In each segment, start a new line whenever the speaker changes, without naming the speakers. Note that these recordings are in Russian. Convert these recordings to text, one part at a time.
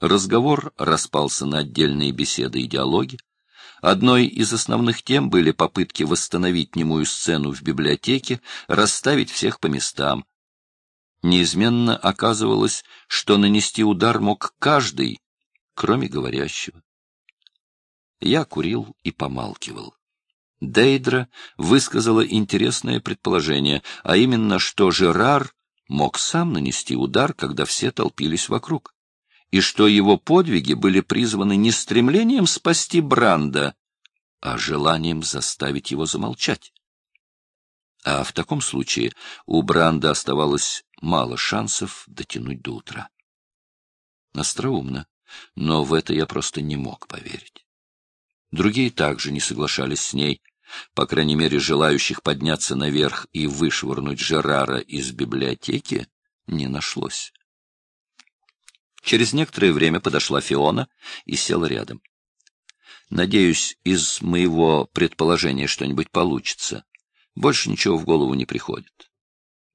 Разговор распался на отдельные беседы и диалоги. Одной из основных тем были попытки восстановить немую сцену в библиотеке, расставить всех по местам. Неизменно оказывалось, что нанести удар мог каждый, кроме говорящего. Я курил и помалкивал. Дейдра высказала интересное предположение, а именно, что Жерар мог сам нанести удар, когда все толпились вокруг, и что его подвиги были призваны не стремлением спасти Бранда, а желанием заставить его замолчать. А в таком случае у Бранда оставалось мало шансов дотянуть до утра. Остроумно, но в это я просто не мог поверить. Другие также не соглашались с ней, по крайней мере, желающих подняться наверх и вышвырнуть Жерара из библиотеки не нашлось. Через некоторое время подошла Фиона и села рядом. Надеюсь, из моего предположения что-нибудь получится. Больше ничего в голову не приходит.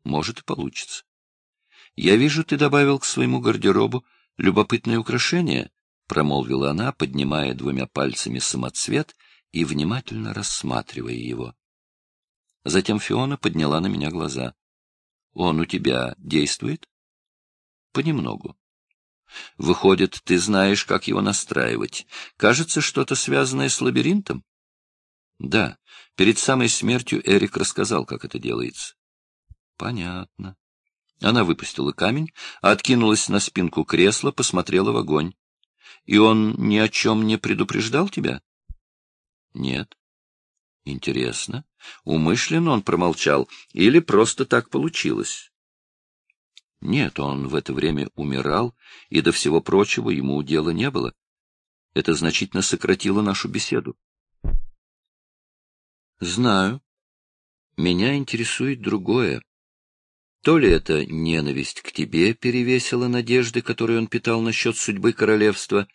Может, и получится. Я вижу, ты добавил к своему гардеробу любопытное украшение, — промолвила она, поднимая двумя пальцами самоцвет и внимательно рассматривая его. Затем Фиона подняла на меня глаза. — Он у тебя действует? — Понемногу. — Выходит, ты знаешь, как его настраивать. Кажется, что-то связанное с лабиринтом? — Да. Перед самой смертью Эрик рассказал, как это делается. — Понятно. Она выпустила камень, откинулась на спинку кресла, посмотрела в огонь. — И он ни о чем не предупреждал тебя? — нет. Интересно, умышленно он промолчал или просто так получилось? Нет, он в это время умирал, и до всего прочего ему дела не было. Это значительно сократило нашу беседу. Знаю. Меня интересует другое. То ли это ненависть к тебе перевесила надежды, которые он питал насчет судьбы королевства,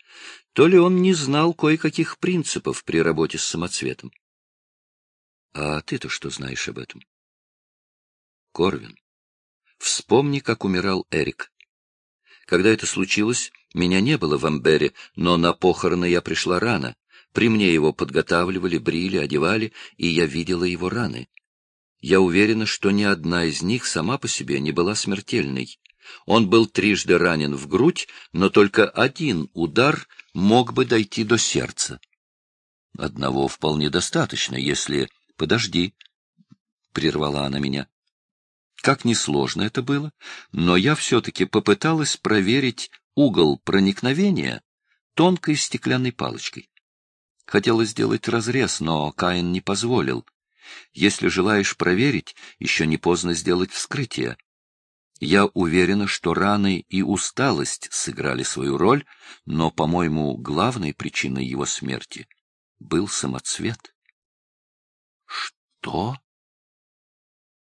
то ли он не знал кое-каких принципов при работе с самоцветом. А ты-то что знаешь об этом? Корвин, вспомни, как умирал Эрик. Когда это случилось, меня не было в Амбере, но на похороны я пришла рано. При мне его подготавливали, брили, одевали, и я видела его раны. Я уверена, что ни одна из них сама по себе не была смертельной. Он был трижды ранен в грудь, но только один удар мог бы дойти до сердца. Одного вполне достаточно, если... Подожди, — прервала она меня. Как несложно это было, но я все-таки попыталась проверить угол проникновения тонкой стеклянной палочкой. Хотела сделать разрез, но Каин не позволил. Если желаешь проверить, еще не поздно сделать вскрытие. Я уверена, что раны и усталость сыграли свою роль, но, по-моему, главной причиной его смерти был самоцвет. Что?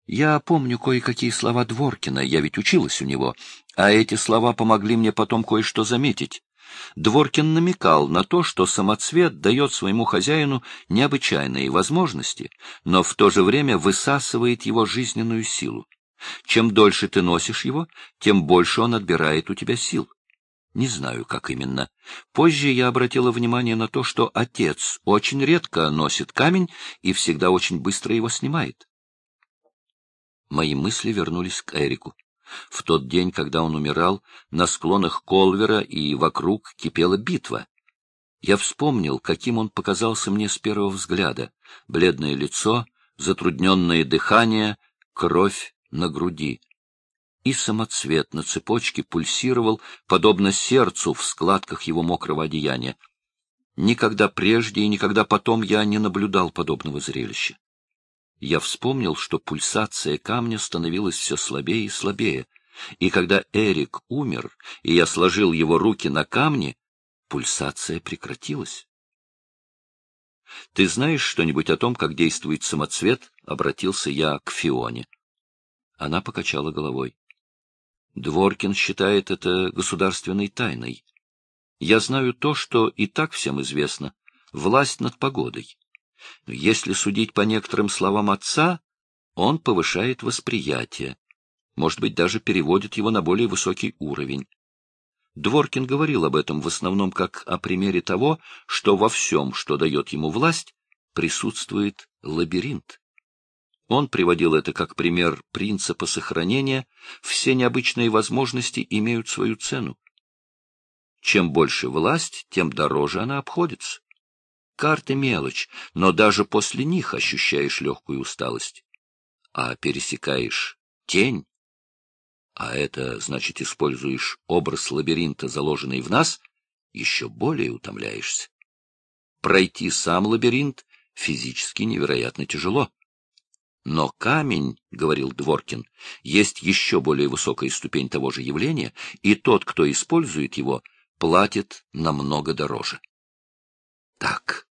Я помню кое-какие слова Дворкина, я ведь училась у него, а эти слова помогли мне потом кое-что заметить. Дворкин намекал на то, что самоцвет дает своему хозяину необычайные возможности, но в то же время высасывает его жизненную силу. Чем дольше ты носишь его, тем больше он отбирает у тебя сил. Не знаю, как именно. Позже я обратила внимание на то, что отец очень редко носит камень и всегда очень быстро его снимает. Мои мысли вернулись к Эрику. В тот день, когда он умирал, на склонах Колвера и вокруг кипела битва. Я вспомнил, каким он показался мне с первого взгляда. Бледное лицо, затрудненное дыхание, кровь на груди. И самоцвет на цепочке пульсировал, подобно сердцу в складках его мокрого одеяния. Никогда прежде и никогда потом я не наблюдал подобного зрелища я вспомнил, что пульсация камня становилась все слабее и слабее, и когда Эрик умер, и я сложил его руки на камне, пульсация прекратилась. «Ты знаешь что-нибудь о том, как действует самоцвет?» — обратился я к Фионе. Она покачала головой. Дворкин считает это государственной тайной. Я знаю то, что и так всем известно — власть над погодой. Если судить по некоторым словам отца, он повышает восприятие, может быть, даже переводит его на более высокий уровень. Дворкин говорил об этом в основном как о примере того, что во всем, что дает ему власть, присутствует лабиринт. Он приводил это как пример принципа сохранения «все необычные возможности имеют свою цену». Чем больше власть, тем дороже она обходится. Карты — мелочь, но даже после них ощущаешь легкую усталость. А пересекаешь тень, а это, значит, используешь образ лабиринта, заложенный в нас, еще более утомляешься. Пройти сам лабиринт физически невероятно тяжело. Но камень, — говорил Дворкин, — есть еще более высокая ступень того же явления, и тот, кто использует его, платит намного дороже. Так,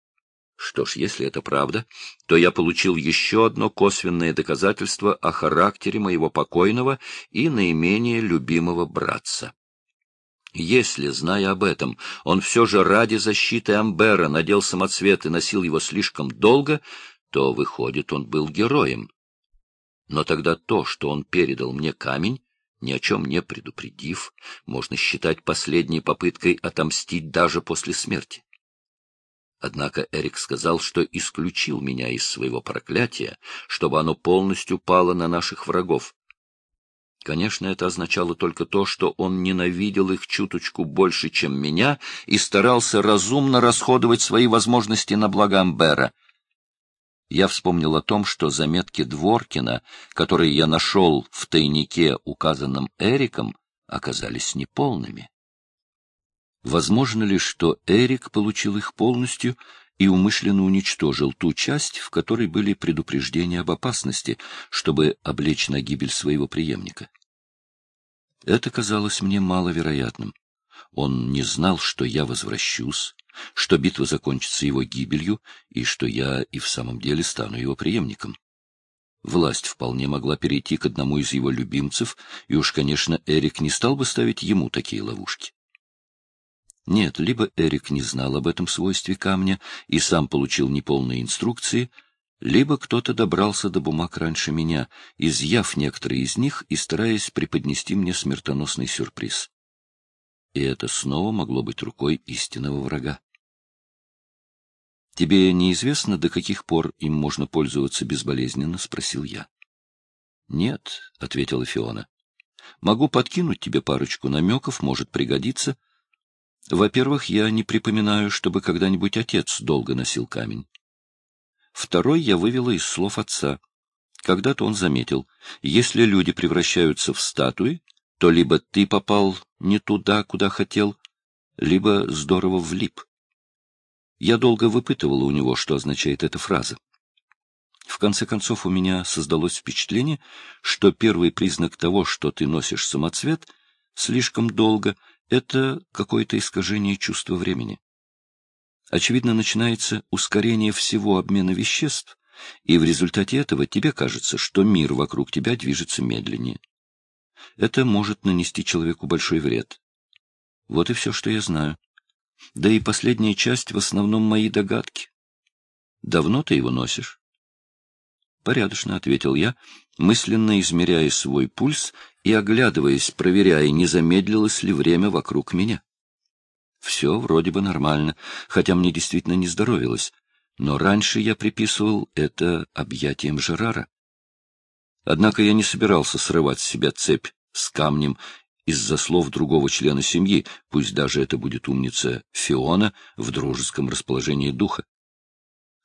что ж, если это правда, то я получил еще одно косвенное доказательство о характере моего покойного и наименее любимого братца. Если, зная об этом, он все же ради защиты Амбера надел самоцвет и носил его слишком долго, то, выходит, он был героем. Но тогда то, что он передал мне камень, ни о чем не предупредив, можно считать последней попыткой отомстить даже после смерти. Однако Эрик сказал, что исключил меня из своего проклятия, чтобы оно полностью пало на наших врагов. Конечно, это означало только то, что он ненавидел их чуточку больше, чем меня, и старался разумно расходовать свои возможности на благо Амбера. Я вспомнил о том, что заметки Дворкина, которые я нашел в тайнике, указанном Эриком, оказались неполными. Возможно ли, что Эрик получил их полностью и умышленно уничтожил ту часть, в которой были предупреждения об опасности, чтобы облечь на гибель своего преемника? Это казалось мне маловероятным. Он не знал, что я возвращусь, что битва закончится его гибелью и что я и в самом деле стану его преемником. Власть вполне могла перейти к одному из его любимцев, и уж, конечно, Эрик не стал бы ставить ему такие ловушки. Нет, либо Эрик не знал об этом свойстве камня и сам получил неполные инструкции, либо кто-то добрался до бумаг раньше меня, изъяв некоторые из них и стараясь преподнести мне смертоносный сюрприз. И это снова могло быть рукой истинного врага. «Тебе неизвестно, до каких пор им можно пользоваться безболезненно?» — спросил я. «Нет», — ответила Фиона. «Могу подкинуть тебе парочку намеков, может пригодиться». Во-первых, я не припоминаю, чтобы когда-нибудь отец долго носил камень. Второй я вывела из слов отца. Когда-то он заметил, если люди превращаются в статуи, то либо ты попал не туда, куда хотел, либо здорово влип. Я долго выпытывала у него, что означает эта фраза. В конце концов, у меня создалось впечатление, что первый признак того, что ты носишь самоцвет, слишком долго — это какое-то искажение чувства времени. Очевидно, начинается ускорение всего обмена веществ, и в результате этого тебе кажется, что мир вокруг тебя движется медленнее. Это может нанести человеку большой вред. Вот и все, что я знаю. Да и последняя часть в основном мои догадки. Давно ты его носишь? Порядочно, — ответил я, мысленно измеряя свой пульс и оглядываясь, проверяя, не замедлилось ли время вокруг меня. Все вроде бы нормально, хотя мне действительно не здоровилось, но раньше я приписывал это объятием Жерара. Однако я не собирался срывать с себя цепь с камнем из-за слов другого члена семьи, пусть даже это будет умница Фиона в дружеском расположении духа.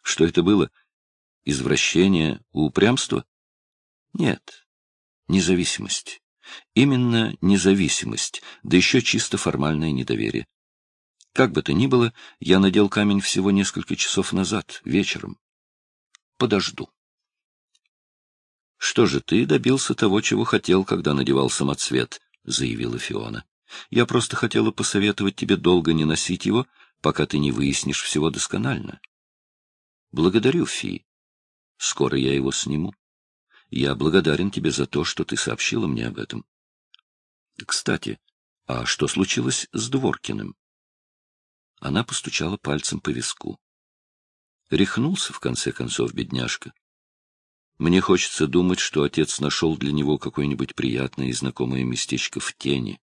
Что это было? Извращение, упрямство? Нет, независимость. Именно независимость, да еще чисто формальное недоверие. Как бы то ни было, я надел камень всего несколько часов назад, вечером. Подожду. — Что же, ты добился того, чего хотел, когда надевал самоцвет, — заявила Фиона. — Я просто хотела посоветовать тебе долго не носить его, пока ты не выяснишь всего досконально. — Благодарю, Фи. Скоро я его сниму. Я благодарен тебе за то, что ты сообщила мне об этом. Кстати, а что случилось с Дворкиным? Она постучала пальцем по виску. Рехнулся, в конце концов, бедняжка. Мне хочется думать, что отец нашел для него какое-нибудь приятное и знакомое местечко в тени.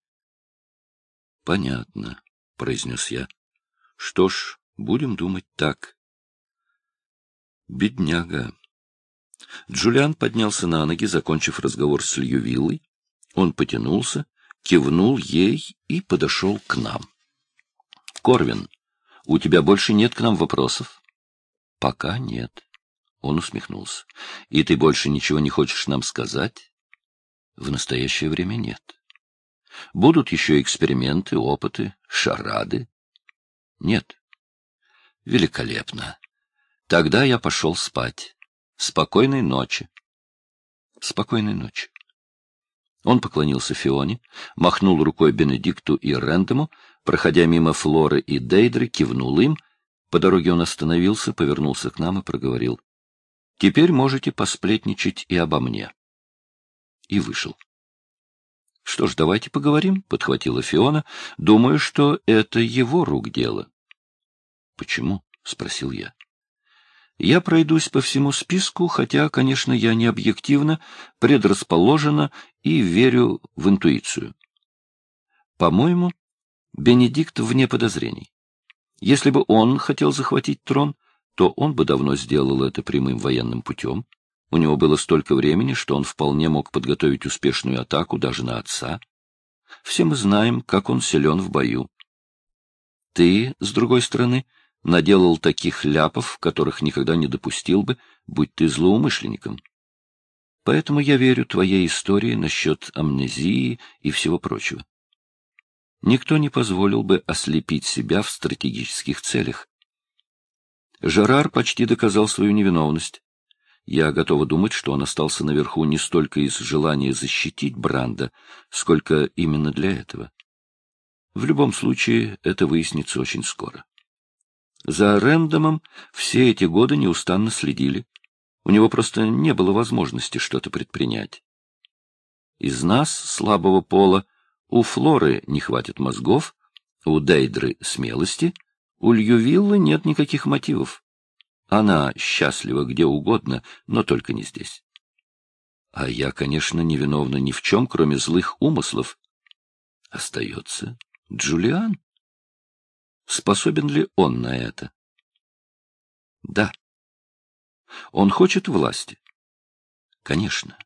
Понятно, — произнес я. Что ж, будем думать так. Бедняга. Джулиан поднялся на ноги, закончив разговор с Льювиллой. Он потянулся, кивнул ей и подошел к нам. — Корвин, у тебя больше нет к нам вопросов? — Пока нет. Он усмехнулся. — И ты больше ничего не хочешь нам сказать? — В настоящее время нет. Будут еще эксперименты, опыты, шарады? — Нет. — Великолепно. Тогда я пошел спать. Спокойной ночи. Спокойной ночи. Он поклонился Фионе, махнул рукой Бенедикту и Рэндому, проходя мимо Флоры и Дейдры, кивнул им. По дороге он остановился, повернулся к нам и проговорил. — Теперь можете посплетничать и обо мне. И вышел. — Что ж, давайте поговорим, — подхватила Фиона. — Думаю, что это его рук дело. — Почему? — спросил я. Я пройдусь по всему списку, хотя, конечно, я не объективно предрасположена и верю в интуицию. По-моему, Бенедикт вне подозрений. Если бы он хотел захватить трон, то он бы давно сделал это прямым военным путем. У него было столько времени, что он вполне мог подготовить успешную атаку даже на отца. Все мы знаем, как он силен в бою. Ты, с другой стороны, наделал таких ляпов, которых никогда не допустил бы, будь ты злоумышленником. Поэтому я верю твоей истории насчет амнезии и всего прочего. Никто не позволил бы ослепить себя в стратегических целях. Жерар почти доказал свою невиновность. Я готова думать, что он остался наверху не столько из желания защитить Бранда, сколько именно для этого. В любом случае, это выяснится очень скоро. За Рэндомом все эти годы неустанно следили. У него просто не было возможности что-то предпринять. Из нас, слабого пола, у Флоры не хватит мозгов, у Дейдры — смелости, у Льювиллы нет никаких мотивов. Она счастлива где угодно, но только не здесь. А я, конечно, не виновна ни в чем, кроме злых умыслов. Остается Джулиан. Способен ли он на это? Да. Он хочет власти? Конечно.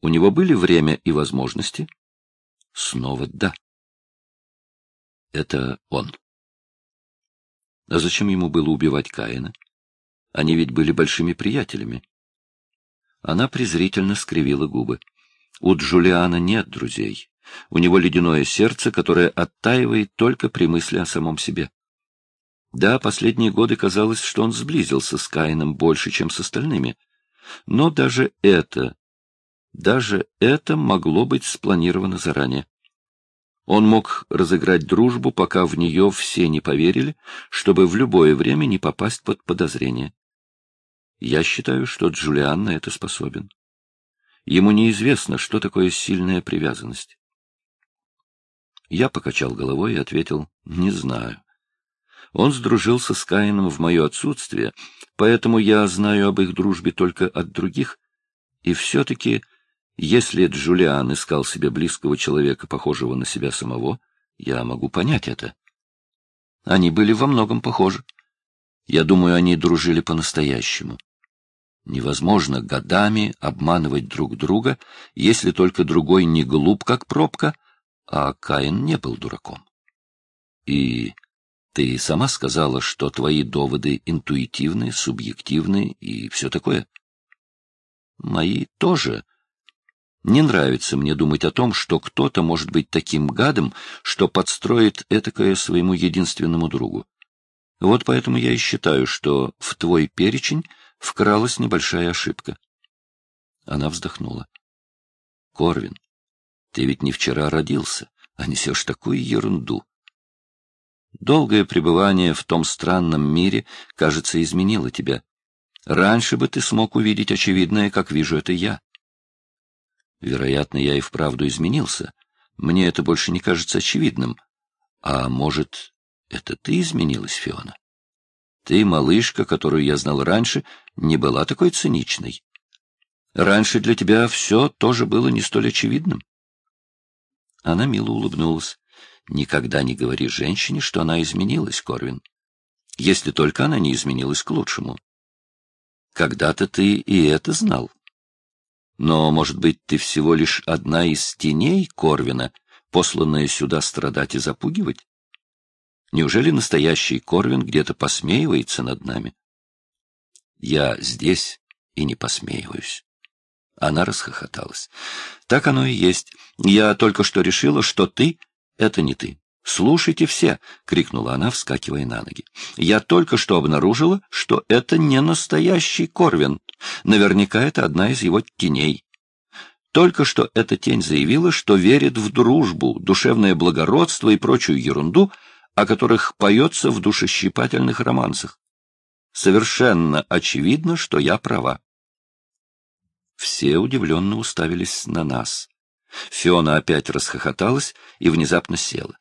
У него были время и возможности? Снова да. Это он. А зачем ему было убивать Каина? Они ведь были большими приятелями. Она презрительно скривила губы. У Джулиана нет друзей. У него ледяное сердце, которое оттаивает только при мысли о самом себе. Да, последние годы казалось, что он сблизился с Каином больше, чем с остальными. Но даже это, даже это могло быть спланировано заранее. Он мог разыграть дружбу, пока в нее все не поверили, чтобы в любое время не попасть под подозрение. Я считаю, что Джулиан на это способен. Ему неизвестно, что такое сильная привязанность. Я покачал головой и ответил, не знаю. Он сдружился с Каином в мое отсутствие, поэтому я знаю об их дружбе только от других. И все-таки, если Джулиан искал себе близкого человека, похожего на себя самого, я могу понять это. Они были во многом похожи. Я думаю, они дружили по-настоящему. Невозможно годами обманывать друг друга, если только другой не глуп, как пробка, а Каин не был дураком. И ты сама сказала, что твои доводы интуитивны, субъективны и все такое. Мои тоже. Не нравится мне думать о том, что кто-то может быть таким гадом, что подстроит этакое своему единственному другу. Вот поэтому я и считаю, что в твой перечень вкралась небольшая ошибка. Она вздохнула. Корвин, ты ведь не вчера родился, а несешь такую ерунду. Долгое пребывание в том странном мире, кажется, изменило тебя. Раньше бы ты смог увидеть очевидное, как вижу это я. Вероятно, я и вправду изменился. Мне это больше не кажется очевидным. А может, это ты изменилась, Фиона? Ты, малышка, которую я знал раньше, не была такой циничной. Раньше для тебя все тоже было не столь очевидным. Она мило улыбнулась. Никогда не говори женщине, что она изменилась, Корвин. Если только она не изменилась к лучшему. Когда-то ты и это знал. Но, может быть, ты всего лишь одна из теней Корвина, посланная сюда страдать и запугивать? Неужели настоящий Корвин где-то посмеивается над нами? Я здесь и не посмеиваюсь. Она расхохоталась. Так оно и есть. Я только что решила, что ты — это не ты. «Слушайте все!» — крикнула она, вскакивая на ноги. «Я только что обнаружила, что это не настоящий Корвин. Наверняка это одна из его теней. Только что эта тень заявила, что верит в дружбу, душевное благородство и прочую ерунду, о которых поется в душещипательных романсах. Совершенно очевидно, что я права. Все удивленно уставились на нас. Фиона опять расхохоталась и внезапно села.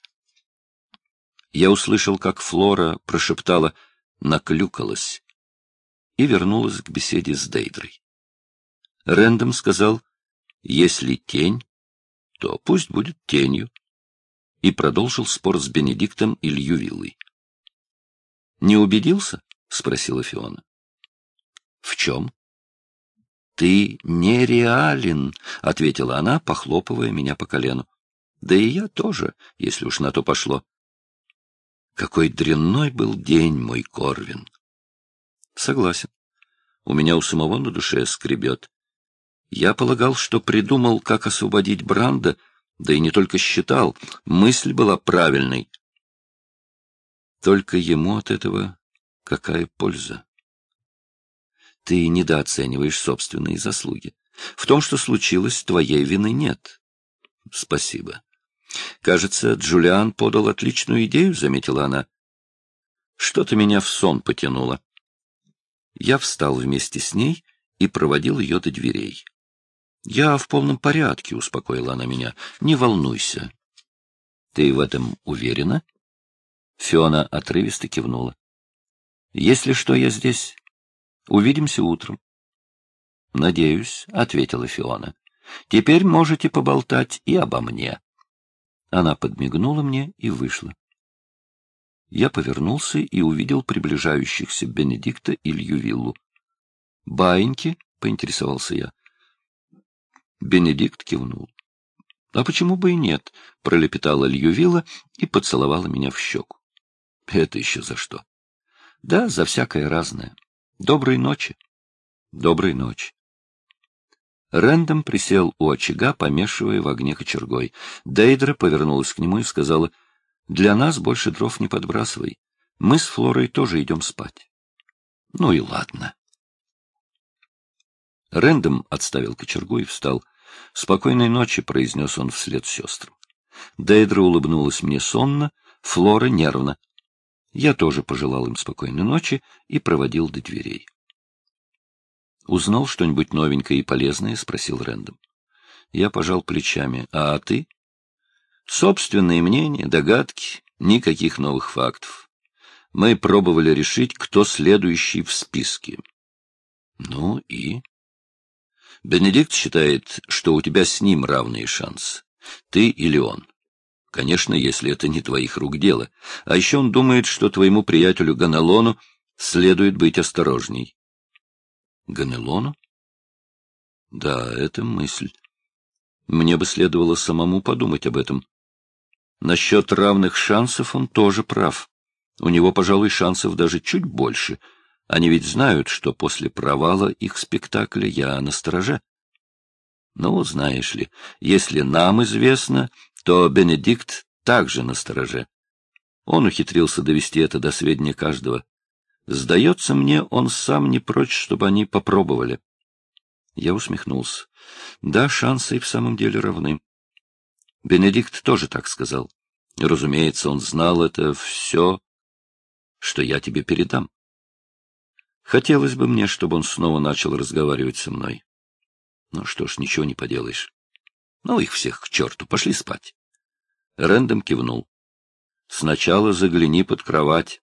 Я услышал, как Флора прошептала «наклюкалась» и вернулась к беседе с Дейдрой. Рэндом сказал «если тень, то пусть будет тенью» и продолжил спор с Бенедиктом и Льювиллой. «Не убедился?» — спросила Фиона. «В чем?» «Ты нереален», — ответила она, похлопывая меня по колену. «Да и я тоже, если уж на то пошло». «Какой дрянной был день, мой Корвин!» «Согласен. У меня у самого на душе скребет. Я полагал, что придумал, как освободить Бранда, да и не только считал, мысль была правильной. Только ему от этого какая польза?» Ты недооцениваешь собственные заслуги. В том, что случилось, твоей вины нет. Спасибо. Кажется, Джулиан подал отличную идею, заметила она. Что-то меня в сон потянуло. Я встал вместе с ней и проводил ее до дверей. «Я в полном порядке», — успокоила она меня. «Не волнуйся». «Ты в этом уверена?» Фиона отрывисто кивнула. «Если что, я здесь. Увидимся утром. — Надеюсь, — ответила Фиона. — Теперь можете поболтать и обо мне. Она подмигнула мне и вышла. Я повернулся и увидел приближающихся Бенедикта и Льювиллу. — Баиньки? — поинтересовался я. Бенедикт кивнул. — А почему бы и нет? — пролепетала Льювилла и поцеловала меня в щеку. — Это еще за что? — Да, за всякое разное. Доброй ночи. Доброй ночи. Рэндом присел у очага, помешивая в огне кочергой. Дейдра повернулась к нему и сказала, «Для нас больше дров не подбрасывай. Мы с Флорой тоже идем спать». «Ну и ладно». Рэндом отставил кочергу и встал. «Спокойной ночи», — произнес он вслед сестрам. Дейдра улыбнулась мне сонно, Флора нервно. Я тоже пожелал им спокойной ночи и проводил до дверей. «Узнал что-нибудь новенькое и полезное?» — спросил Рэндом. Я пожал плечами. «А ты?» «Собственные мнения, догадки, никаких новых фактов. Мы пробовали решить, кто следующий в списке». «Ну и?» «Бенедикт считает, что у тебя с ним равные шансы. Ты или он. Конечно, если это не твоих рук дело. А еще он думает, что твоему приятелю Ганелону следует быть осторожней. Ганелону? Да, это мысль. Мне бы следовало самому подумать об этом. Насчет равных шансов он тоже прав. У него, пожалуй, шансов даже чуть больше. Они ведь знают, что после провала их спектакля я на стороже. Ну, знаешь ли, если нам известно, то Бенедикт также на стороже. Он ухитрился довести это до сведения каждого. Сдается мне, он сам не прочь, чтобы они попробовали. Я усмехнулся. Да, шансы и в самом деле равны. Бенедикт тоже так сказал. Разумеется, он знал это все, что я тебе передам. Хотелось бы мне, чтобы он снова начал разговаривать со мной. Ну что ж, ничего не поделаешь. Ну, их всех к черту, пошли спать. Рэндом кивнул. Сначала загляни под кровать.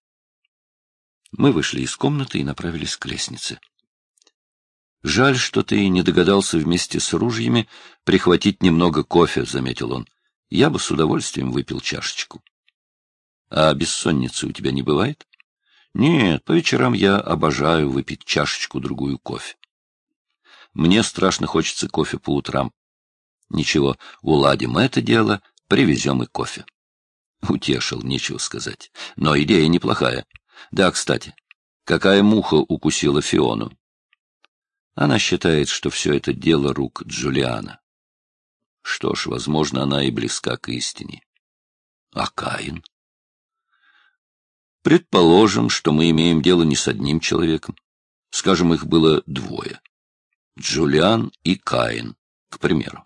Мы вышли из комнаты и направились к лестнице. Жаль, что ты не догадался вместе с ружьями прихватить немного кофе, — заметил он. я бы с удовольствием выпил чашечку. А бессонницы у тебя не бывает? Нет, по вечерам я обожаю выпить чашечку-другую кофе. Мне страшно хочется кофе по утрам. Ничего, уладим это дело, привезем и кофе. Утешил, нечего сказать. Но идея неплохая. Да, кстати, какая муха укусила Фиону? Она считает, что все это дело рук Джулиана. Что ж, возможно, она и близка к истине. А Каин? Предположим, что мы имеем дело не с одним человеком. Скажем, их было двое. Джулиан и Каин, к примеру.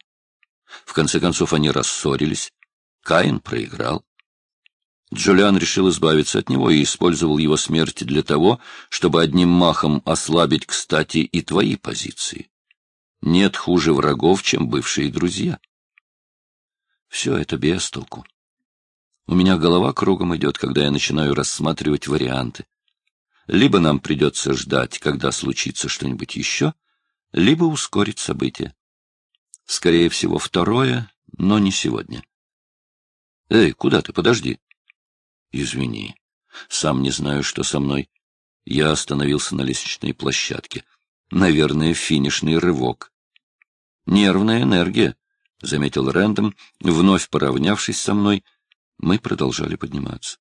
В конце концов, они рассорились. Каин проиграл. Джулиан решил избавиться от него и использовал его смерть для того, чтобы одним махом ослабить, кстати, и твои позиции. Нет хуже врагов, чем бывшие друзья. Все это без толку. У меня голова кругом идет, когда я начинаю рассматривать варианты. Либо нам придется ждать, когда случится что-нибудь еще, либо ускорить события. Скорее всего, второе, но не сегодня. Эй, куда ты? Подожди. Извини. Сам не знаю, что со мной. Я остановился на лестничной площадке. Наверное, финишный рывок. Нервная энергия, — заметил Рэндом, вновь поравнявшись со мной мы продолжали подниматься.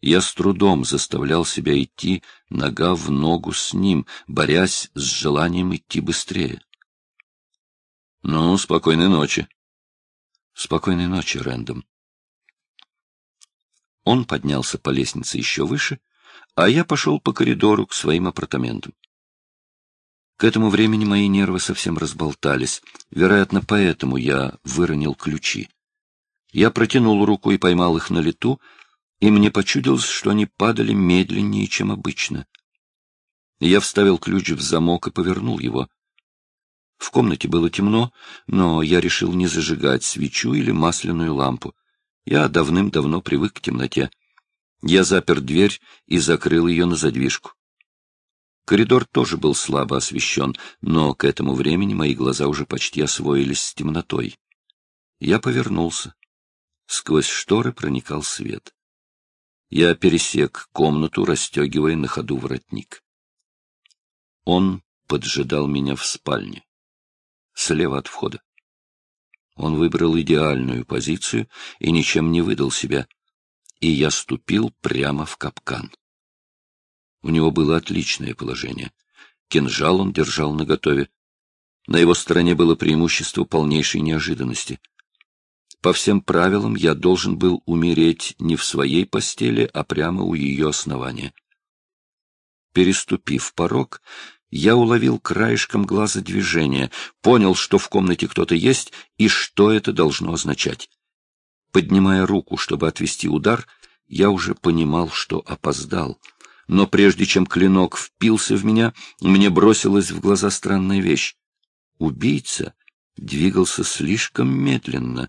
Я с трудом заставлял себя идти нога в ногу с ним, борясь с желанием идти быстрее. — Ну, спокойной ночи. — Спокойной ночи, Рэндом. Он поднялся по лестнице еще выше, а я пошел по коридору к своим апартаментам. К этому времени мои нервы совсем разболтались. Вероятно, поэтому я выронил ключи. Я протянул руку и поймал их на лету, и мне почудилось, что они падали медленнее, чем обычно. Я вставил ключ в замок и повернул его. В комнате было темно, но я решил не зажигать свечу или масляную лампу. Я давным-давно привык к темноте. Я запер дверь и закрыл ее на задвижку. Коридор тоже был слабо освещен, но к этому времени мои глаза уже почти освоились с темнотой. Я повернулся. Сквозь шторы проникал свет. Я пересек комнату, расстегивая на ходу воротник. Он поджидал меня в спальне, слева от входа. Он выбрал идеальную позицию и ничем не выдал себя, и я ступил прямо в капкан. У него было отличное положение. Кинжал он держал наготове. На его стороне было преимущество полнейшей неожиданности — по всем правилам я должен был умереть не в своей постели, а прямо у ее основания. Переступив порог, я уловил краешком глаза движение, понял, что в комнате кто-то есть и что это должно означать. Поднимая руку, чтобы отвести удар, я уже понимал, что опоздал. Но прежде чем клинок впился в меня, мне бросилась в глаза странная вещь. Убийца двигался слишком медленно.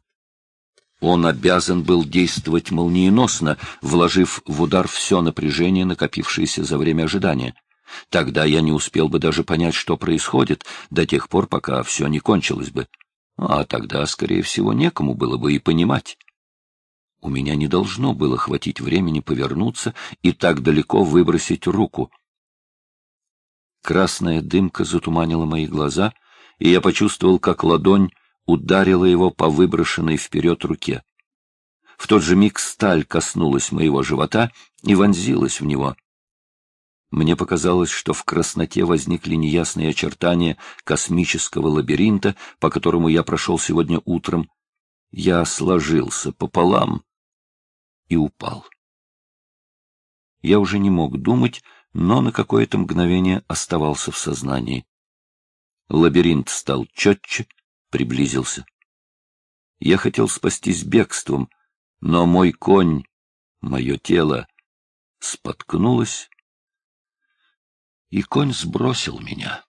Он обязан был действовать молниеносно, вложив в удар все напряжение, накопившееся за время ожидания. Тогда я не успел бы даже понять, что происходит, до тех пор, пока все не кончилось бы. А тогда, скорее всего, некому было бы и понимать. У меня не должно было хватить времени повернуться и так далеко выбросить руку. Красная дымка затуманила мои глаза, и я почувствовал, как ладонь ударила его по выброшенной вперед руке. В тот же миг сталь коснулась моего живота и вонзилась в него. Мне показалось, что в красноте возникли неясные очертания космического лабиринта, по которому я прошел сегодня утром. Я сложился пополам и упал. Я уже не мог думать, но на какое-то мгновение оставался в сознании. Лабиринт стал четче, приблизился. Я хотел спастись бегством, но мой конь, мое тело, споткнулось, и конь сбросил меня.